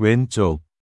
왼쪽.